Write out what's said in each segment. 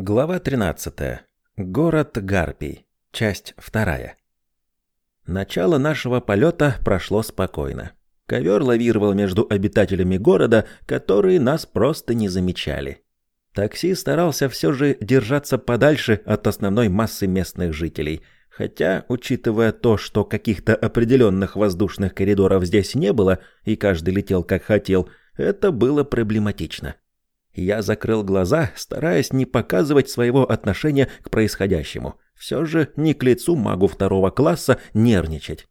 Глава 13. Город Гарпий. Часть 2. Начало нашего полета прошло спокойно. Ковер лавировал между обитателями города, которые нас просто не замечали. Такси старался все же держаться подальше от основной массы местных жителей, хотя, учитывая то, что каких-то определенных воздушных коридоров здесь не было, и каждый летел как хотел, это было проблематично. Я закрыл глаза, стараясь не показывать своего отношения к происходящему. Все же не к лицу магу второго класса нервничать.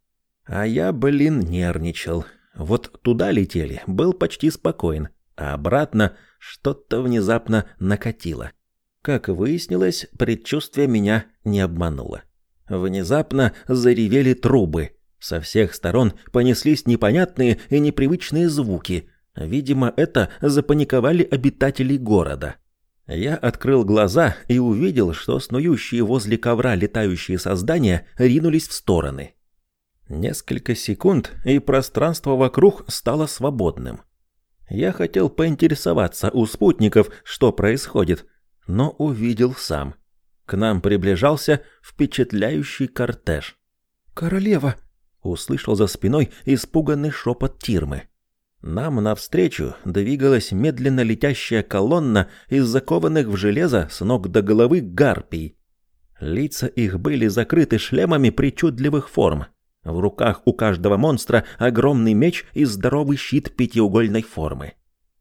А я, блин, нервничал. Вот туда летели, был почти спокоен, а обратно что-то внезапно накатило. Как выяснилось, предчувствие меня не обмануло. Внезапно заревели трубы. Со всех сторон понеслись непонятные и непривычные звуки – Видимо, это запаниковали обитатели города. Я открыл глаза и увидел, что снующие возле ковра летающие создания ринулись в стороны. Несколько секунд, и пространство вокруг стало свободным. Я хотел поинтересоваться у спутников, что происходит, но увидел сам. К нам приближался впечатляющий кортеж. «Королева!» — услышал за спиной испуганный шепот Тирмы. Нам навстречу двигалась медленно летящая колонна из закованных в железо с ног до головы гарпий. Лица их были закрыты шлемами причудливых форм. В руках у каждого монстра огромный меч и здоровый щит пятиугольной формы.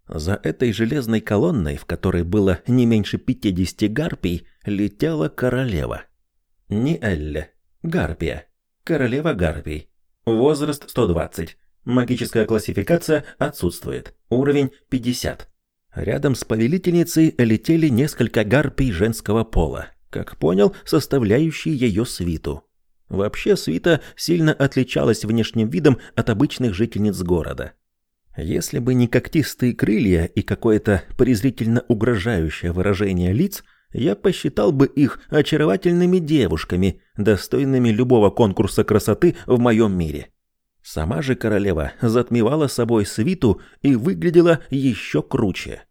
За этой железной колонной, в которой было не меньше пятидесяти гарпий, летела королева. Не Элля, гарпия. Королева гарпий. Возраст 120. Магическая классификация отсутствует. Уровень 50. Рядом с повелительницей летели несколько гарпий женского пола, как понял, составляющие ее свиту. Вообще свита сильно отличалась внешним видом от обычных жительниц города. Если бы не когтистые крылья и какое-то презрительно угрожающее выражение лиц, я посчитал бы их очаровательными девушками, достойными любого конкурса красоты в моем мире. Сама же королева затмевала собой свиту и выглядела еще круче.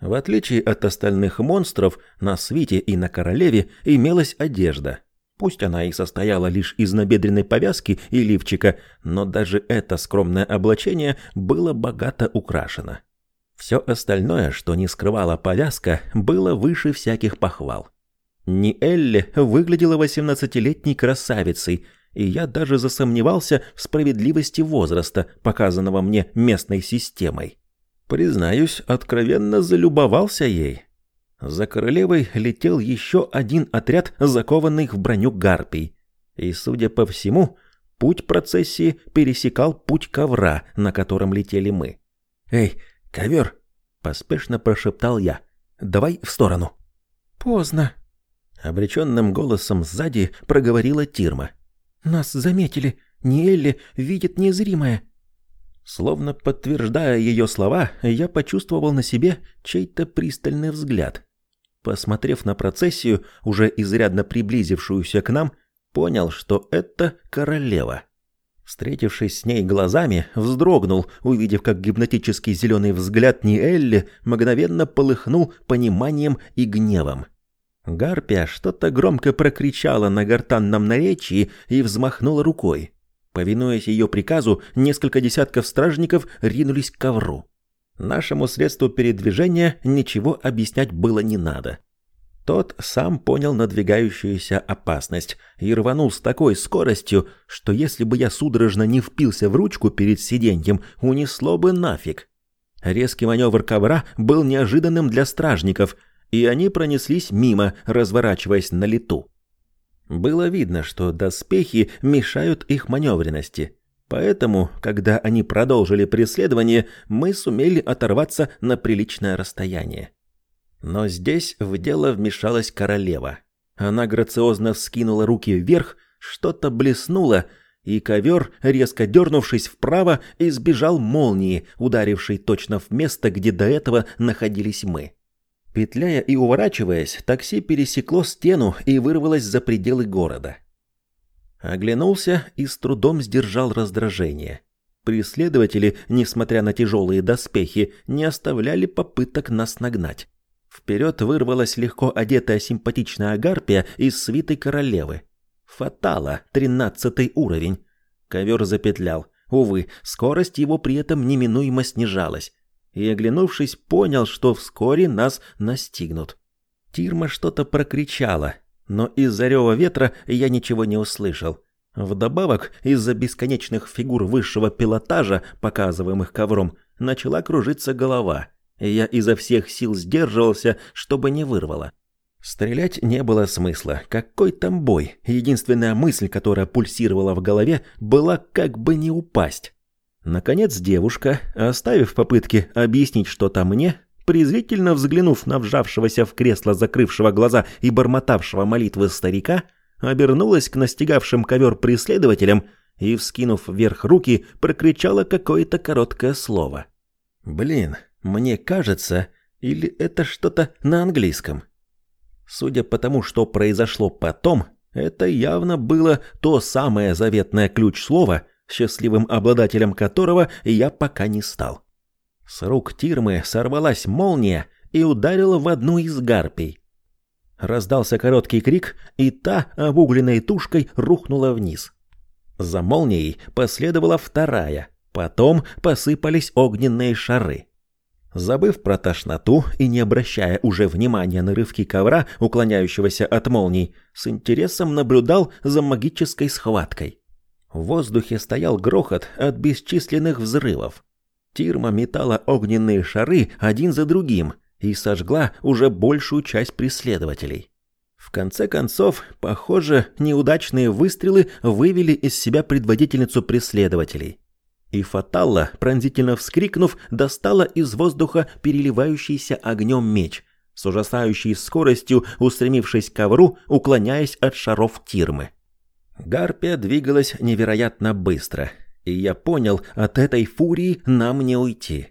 В отличие от остальных монстров, на свите и на королеве имелась одежда. Пусть она и состояла лишь из набедренной повязки и лифчика, но даже это скромное облачение было богато украшено. Все остальное, что не скрывала повязка, было выше всяких похвал. Не Элли выглядела восемнадцатилетней красавицей, и я даже засомневался в справедливости возраста, показанного мне местной системой. Признаюсь, откровенно залюбовался ей. За королевой летел еще один отряд закованных в броню гарпий. И, судя по всему, путь процессии пересекал путь ковра, на котором летели мы. «Эй, ковер!» — поспешно прошептал я. «Давай в сторону». «Поздно», — обреченным голосом сзади проговорила Тирма. Нас заметили. Ниэлли видит незримое. Словно подтверждая ее слова, я почувствовал на себе чей-то пристальный взгляд. Посмотрев на процессию, уже изрядно приблизившуюся к нам, понял, что это королева. Встретившись с ней глазами, вздрогнул, увидев, как гипнотический зеленый взгляд Ниэлли мгновенно полыхнул пониманием и гневом. Гарпия что-то громко прокричала на гортанном наречии и взмахнула рукой. Повинуясь ее приказу, несколько десятков стражников ринулись к ковру. Нашему средству передвижения ничего объяснять было не надо. Тот сам понял надвигающуюся опасность и рванул с такой скоростью, что если бы я судорожно не впился в ручку перед сиденьем, унесло бы нафиг. Резкий маневр ковра был неожиданным для стражников, и они пронеслись мимо, разворачиваясь на лету. Было видно, что доспехи мешают их маневренности. Поэтому, когда они продолжили преследование, мы сумели оторваться на приличное расстояние. Но здесь в дело вмешалась королева. Она грациозно вскинула руки вверх, что-то блеснуло, и ковер, резко дернувшись вправо, избежал молнии, ударившей точно в место, где до этого находились мы. Петляя и уворачиваясь, такси пересекло стену и вырвалось за пределы города. Оглянулся и с трудом сдержал раздражение. Преследователи, несмотря на тяжелые доспехи, не оставляли попыток нас нагнать. Вперед вырвалась легко одетая симпатичная гарпия из свиты королевы. Фатала, тринадцатый уровень. Ковер запетлял. Увы, скорость его при этом неминуемо снижалась. И, оглянувшись, понял, что вскоре нас настигнут. Тирма что-то прокричала, но из-за рева ветра я ничего не услышал. Вдобавок, из-за бесконечных фигур высшего пилотажа, показываемых ковром, начала кружиться голова, и я изо всех сил сдерживался, чтобы не вырвало. Стрелять не было смысла. Какой там бой? Единственная мысль, которая пульсировала в голове, была как бы не упасть. Наконец девушка, оставив попытки объяснить что-то мне, презрительно взглянув на вжавшегося в кресло закрывшего глаза и бормотавшего молитвы старика, обернулась к настигавшим ковер преследователям и, вскинув вверх руки, прокричала какое-то короткое слово. «Блин, мне кажется, или это что-то на английском?» Судя по тому, что произошло потом, это явно было то самое заветное ключ-слово, счастливым обладателем которого я пока не стал. С рук Тирмы сорвалась молния и ударила в одну из гарпий. Раздался короткий крик, и та обугленной тушкой рухнула вниз. За молнией последовала вторая, потом посыпались огненные шары. Забыв про тошноту и не обращая уже внимания на рывки ковра, уклоняющегося от молний, с интересом наблюдал за магической схваткой. В воздухе стоял грохот от бесчисленных взрывов. Тирма метала огненные шары один за другим и сожгла уже большую часть преследователей. В конце концов, похоже, неудачные выстрелы вывели из себя предводительницу преследователей. И Фаталла, пронзительно вскрикнув, достала из воздуха переливающийся огнем меч, с ужасающей скоростью устремившись к ковру, уклоняясь от шаров Тирмы. Гарпия двигалась невероятно быстро — и я понял, от этой фурии нам не уйти.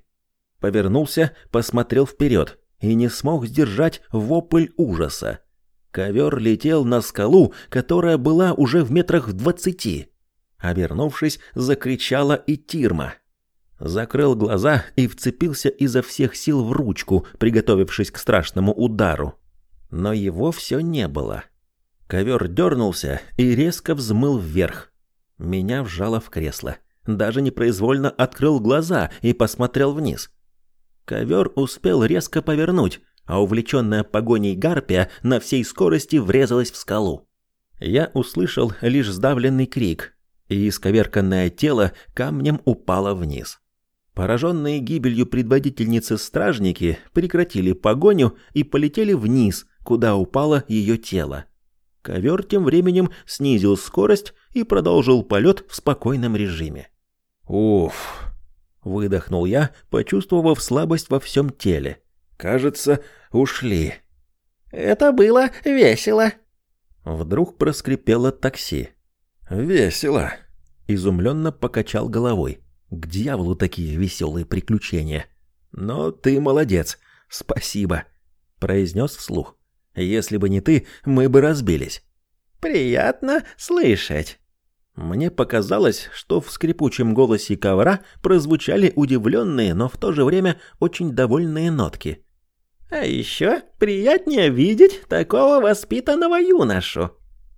Повернулся, посмотрел вперед и не смог сдержать вопль ужаса. Ковер летел на скалу, которая была уже в метрах в двадцати. Обернувшись, закричала и Тирма. Закрыл глаза и вцепился изо всех сил в ручку, приготовившись к страшному удару. Но его все не было. Ковер дернулся и резко взмыл вверх. Меня вжало в кресло даже непроизвольно открыл глаза и посмотрел вниз. Ковер успел резко повернуть, а увлеченная погоней гарпия на всей скорости врезалась в скалу. Я услышал лишь сдавленный крик, и исковерканное тело камнем упало вниз. Пораженные гибелью предводительницы стражники прекратили погоню и полетели вниз, куда упало ее тело. Ковер тем временем снизил скорость и продолжил полет в спокойном режиме. «Уф!» — выдохнул я, почувствовав слабость во всем теле. «Кажется, ушли». «Это было весело!» Вдруг проскрипело такси. «Весело!» — изумленно покачал головой. «К дьяволу такие веселые приключения!» «Но ты молодец! Спасибо!» — произнес вслух. «Если бы не ты, мы бы разбились». «Приятно слышать!» Мне показалось, что в скрипучем голосе ковра прозвучали удивленные, но в то же время очень довольные нотки. «А еще приятнее видеть такого воспитанного юношу!»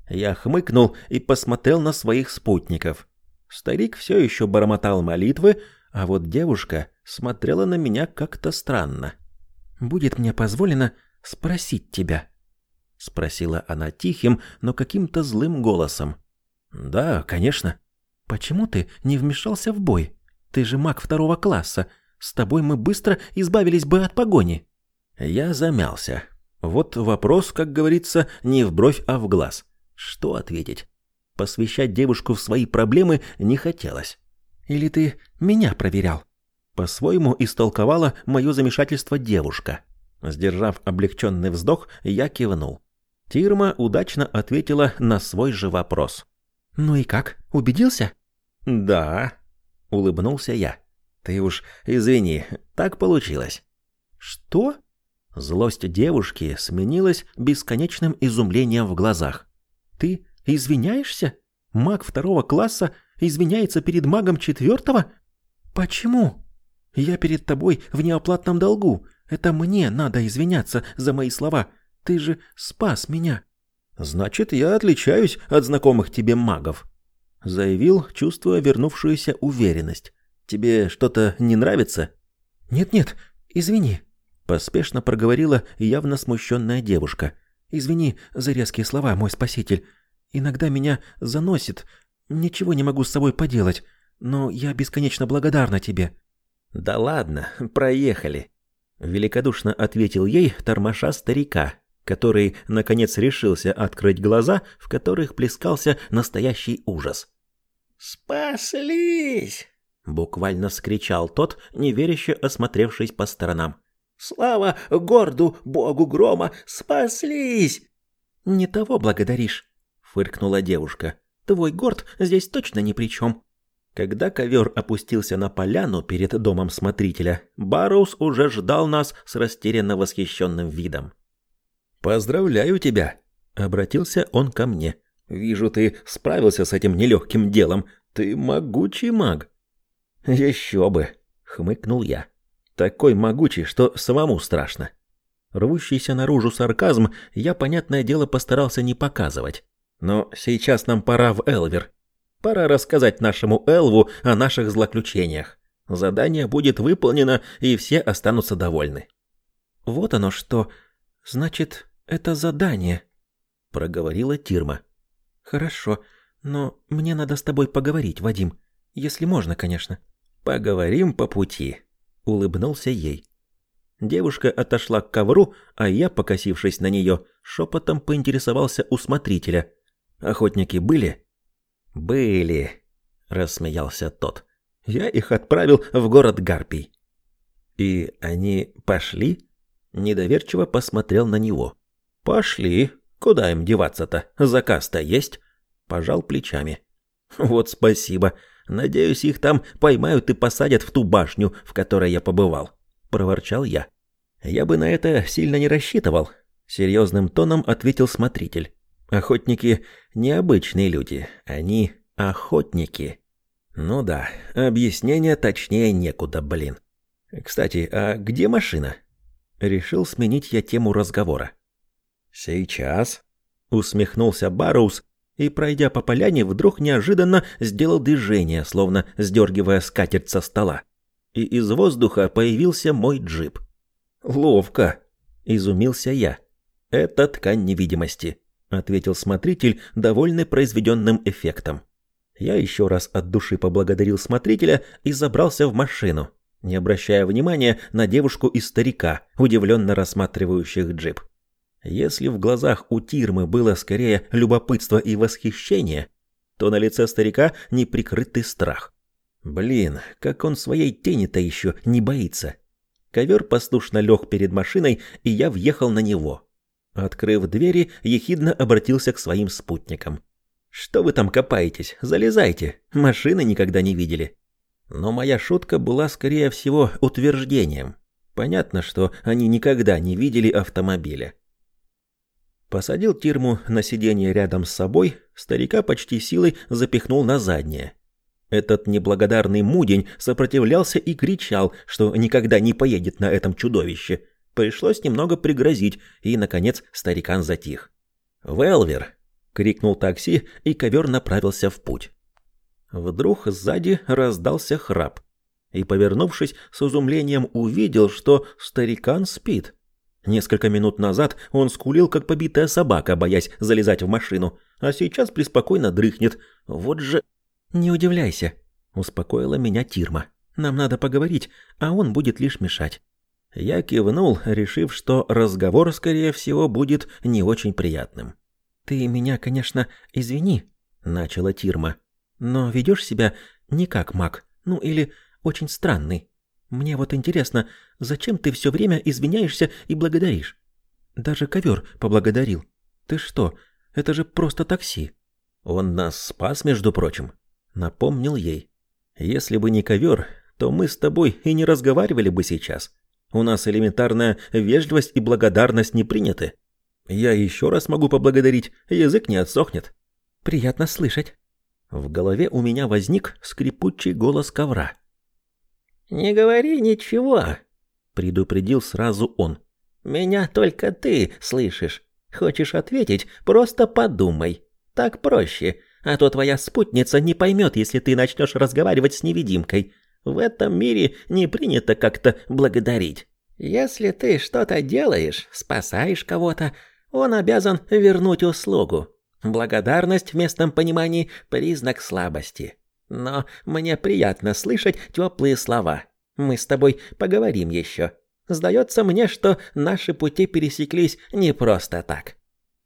Я хмыкнул и посмотрел на своих спутников. Старик все еще бормотал молитвы, а вот девушка смотрела на меня как-то странно. «Будет мне позволено спросить тебя?» — спросила она тихим, но каким-то злым голосом. «Да, конечно». «Почему ты не вмешался в бой? Ты же маг второго класса. С тобой мы быстро избавились бы от погони». Я замялся. Вот вопрос, как говорится, не в бровь, а в глаз. Что ответить? Посвящать девушку в свои проблемы не хотелось. «Или ты меня проверял?» По-своему истолковала мое замешательство девушка. Сдержав облегченный вздох, я кивнул. Тирма удачно ответила на свой же вопрос. «Ну и как? Убедился?» «Да», — улыбнулся я. «Ты уж извини, так получилось». «Что?» Злость девушки сменилась бесконечным изумлением в глазах. «Ты извиняешься? Маг второго класса извиняется перед магом четвертого? Почему?» Я перед тобой в неоплатном долгу. Это мне надо извиняться за мои слова. Ты же спас меня. Значит, я отличаюсь от знакомых тебе магов, заявил, чувствуя вернувшуюся уверенность. Тебе что-то не нравится? Нет-нет, извини, поспешно проговорила явно смущенная девушка. Извини за резкие слова, мой спаситель. Иногда меня заносит. Ничего не могу с собой поделать, но я бесконечно благодарна тебе. Да ладно, проехали, великодушно ответил ей тормоша старика, который наконец решился открыть глаза, в которых плескался настоящий ужас. Спаслись! буквально вскричал тот, неверяще осмотревшись по сторонам. Слава горду богу грома, спаслись! Не того благодаришь, фыркнула девушка. Твой горд здесь точно ни при чем. Когда ковер опустился на поляну перед домом смотрителя, Барроуз уже ждал нас с растерянно восхищенным видом. «Поздравляю тебя!» — обратился он ко мне. «Вижу, ты справился с этим нелегким делом. Ты могучий маг». «Еще бы!» — хмыкнул я. «Такой могучий, что самому страшно». Рвущийся наружу сарказм я, понятное дело, постарался не показывать. Но сейчас нам пора в Элвер. Пора рассказать нашему Элву о наших злоключениях. Задание будет выполнено, и все останутся довольны. Вот оно что. Значит, это задание, проговорила Тирма. Хорошо, но мне надо с тобой поговорить, Вадим, если можно, конечно. Поговорим по пути, улыбнулся ей. Девушка отошла к ковру, а я, покосившись на нее, шепотом поинтересовался у смотрителя. Охотники были? Были, рассмеялся тот. Я их отправил в город Гарпий. И они пошли? Недоверчиво посмотрел на него. Пошли. Куда им деваться-то? Заказ-то есть? Пожал плечами. Вот спасибо. Надеюсь, их там поймают и посадят в ту башню, в которой я побывал, проворчал я. Я бы на это сильно не рассчитывал, серьезным тоном ответил смотритель. Охотники необычные люди, они охотники. Ну да, объяснение точнее некуда, блин. Кстати, а где машина? Решил сменить я тему разговора. Сейчас, усмехнулся Барроуз и, пройдя по поляне, вдруг неожиданно сделал движение, словно сдергивая скатерть со стола. И из воздуха появился мой джип. Ловко, изумился я. Это ткань невидимости. — ответил смотритель, довольный произведенным эффектом. Я еще раз от души поблагодарил смотрителя и забрался в машину, не обращая внимания на девушку и старика, удивленно рассматривающих джип. Если в глазах у Тирмы было скорее любопытство и восхищение, то на лице старика неприкрытый страх. Блин, как он своей тени-то еще не боится. Ковер послушно лег перед машиной, и я въехал на него. Открыв двери, ехидно обратился к своим спутникам. «Что вы там копаетесь? Залезайте. Машины никогда не видели». Но моя шутка была, скорее всего, утверждением. Понятно, что они никогда не видели автомобиля. Посадил Тирму на сиденье рядом с собой, старика почти силой запихнул на заднее. Этот неблагодарный мудень сопротивлялся и кричал, что никогда не поедет на этом чудовище – Пришлось немного пригрозить, и, наконец, старикан затих. «Велвер!» — крикнул такси, и ковер направился в путь. Вдруг сзади раздался храп. И, повернувшись, с изумлением увидел, что старикан спит. Несколько минут назад он скулил, как побитая собака, боясь залезать в машину, а сейчас преспокойно дрыхнет. Вот же... «Не удивляйся», — успокоила меня Тирма. «Нам надо поговорить, а он будет лишь мешать». Я кивнул, решив, что разговор, скорее всего, будет не очень приятным. «Ты меня, конечно, извини», — начала Тирма. «Но ведешь себя не как маг, ну или очень странный. Мне вот интересно, зачем ты все время извиняешься и благодаришь? Даже ковер поблагодарил. Ты что, это же просто такси». «Он нас спас, между прочим», — напомнил ей. «Если бы не ковер, то мы с тобой и не разговаривали бы сейчас». У нас элементарная вежливость и благодарность не приняты. Я еще раз могу поблагодарить, язык не отсохнет. Приятно слышать. В голове у меня возник скрипучий голос ковра. Не говори ничего, предупредил сразу он. Меня только ты слышишь. Хочешь ответить, просто подумай. Так проще, а то твоя спутница не поймет, если ты начнешь разговаривать с невидимкой. В этом мире не принято как-то благодарить. Если ты что-то делаешь, спасаешь кого-то, он обязан вернуть услугу. Благодарность в местном понимании – признак слабости. Но мне приятно слышать теплые слова. Мы с тобой поговорим еще. Сдается мне, что наши пути пересеклись не просто так.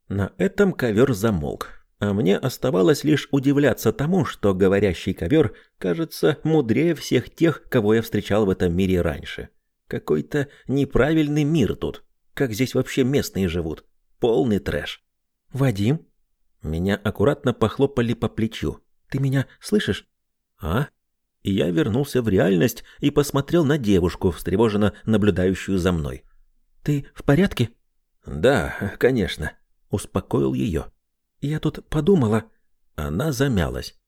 На этом ковер замолк, а мне оставалось лишь удивляться тому, что говорящий ковер кажется мудрее всех тех, кого я встречал в этом мире раньше. Какой-то неправильный мир тут. Как здесь вообще местные живут? Полный трэш. Вадим? Меня аккуратно похлопали по плечу. Ты меня слышишь? А? И я вернулся в реальность и посмотрел на девушку, встревоженно наблюдающую за мной. Ты в порядке? Да, конечно, успокоил ее. Я тут подумала. Она замялась.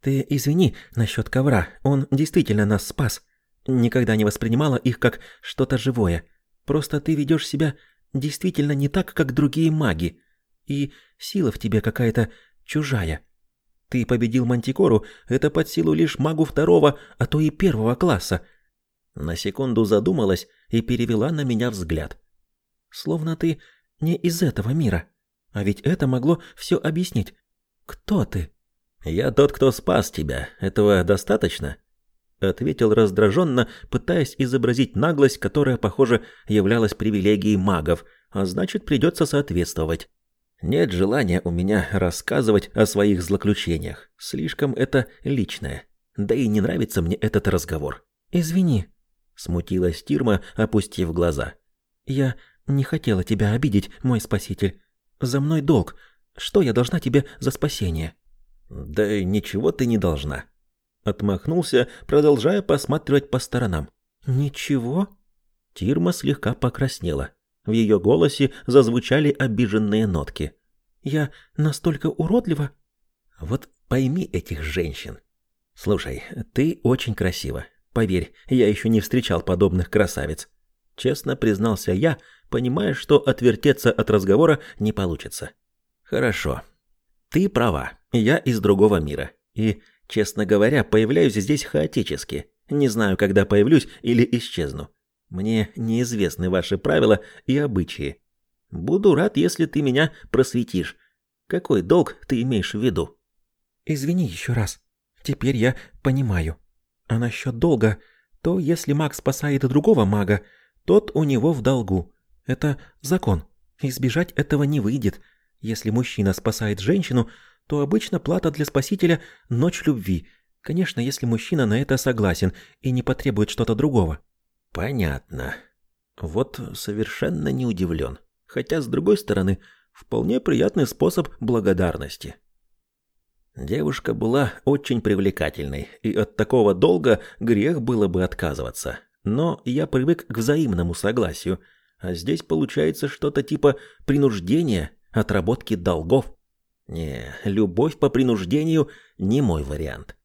Ты извини насчет ковра, он действительно нас спас. Никогда не воспринимала их как что-то живое. Просто ты ведешь себя действительно не так, как другие маги. И сила в тебе какая-то чужая. Ты победил Мантикору, это под силу лишь магу второго, а то и первого класса. На секунду задумалась и перевела на меня взгляд. Словно ты не из этого мира. А ведь это могло все объяснить. Кто ты? Я тот, кто спас тебя. Этого достаточно? Ответил раздраженно, пытаясь изобразить наглость, которая, похоже, являлась привилегией магов, а значит, придется соответствовать. Нет желания у меня рассказывать о своих злоключениях. Слишком это личное. Да и не нравится мне этот разговор. Извини, смутилась Тирма, опустив глаза. Я не хотела тебя обидеть, мой спаситель. За мной долг. Что я должна тебе за спасение? Да ничего ты не должна. Отмахнулся, продолжая посматривать по сторонам. Ничего? Тирма слегка покраснела. В ее голосе зазвучали обиженные нотки. «Я настолько уродлива?» «Вот пойми этих женщин. Слушай, ты очень красива. Поверь, я еще не встречал подобных красавиц. Честно признался я, понимая, что отвертеться от разговора не получится. Хорошо. Ты права. Я из другого мира. И, честно говоря, появляюсь здесь хаотически. Не знаю, когда появлюсь или исчезну. Мне неизвестны ваши правила и обычаи. Буду рад, если ты меня просветишь. Какой долг ты имеешь в виду? Извини еще раз. Теперь я понимаю. А насчет долга, то если маг спасает другого мага, тот у него в долгу. Это закон. Избежать этого не выйдет. Если мужчина спасает женщину, то обычно плата для спасителя – ночь любви. Конечно, если мужчина на это согласен и не потребует что-то другого. Понятно. Вот совершенно не удивлен. Хотя, с другой стороны, вполне приятный способ благодарности. Девушка была очень привлекательной, и от такого долга грех было бы отказываться. Но я привык к взаимному согласию, а здесь получается что-то типа принуждения, отработки долгов. Не, любовь по принуждению не мой вариант.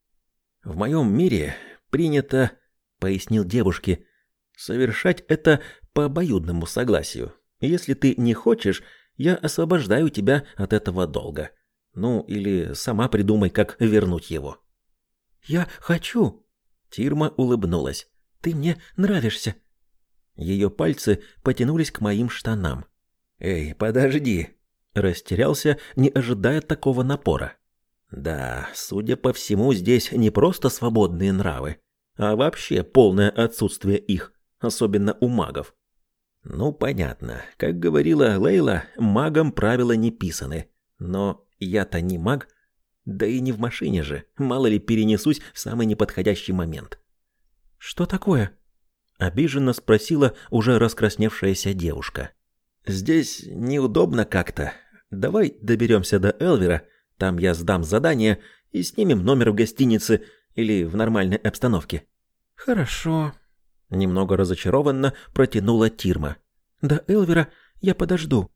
В моем мире принято, пояснил девушке, Совершать это по обоюдному согласию. Если ты не хочешь, я освобождаю тебя от этого долга. Ну, или сама придумай, как вернуть его. Я хочу. Тирма улыбнулась. Ты мне нравишься. Ее пальцы потянулись к моим штанам. Эй, подожди. Растерялся, не ожидая такого напора. Да, судя по всему, здесь не просто свободные нравы, а вообще полное отсутствие их особенно у магов. Ну, понятно. Как говорила Лейла, магам правила не писаны. Но я-то не маг. Да и не в машине же. Мало ли перенесусь в самый неподходящий момент. Что такое? Обиженно спросила уже раскрасневшаяся девушка. Здесь неудобно как-то. Давай доберемся до Элвера, там я сдам задание и снимем номер в гостинице или в нормальной обстановке. Хорошо, Немного разочарованно протянула Тирма. «До Элвера я подожду».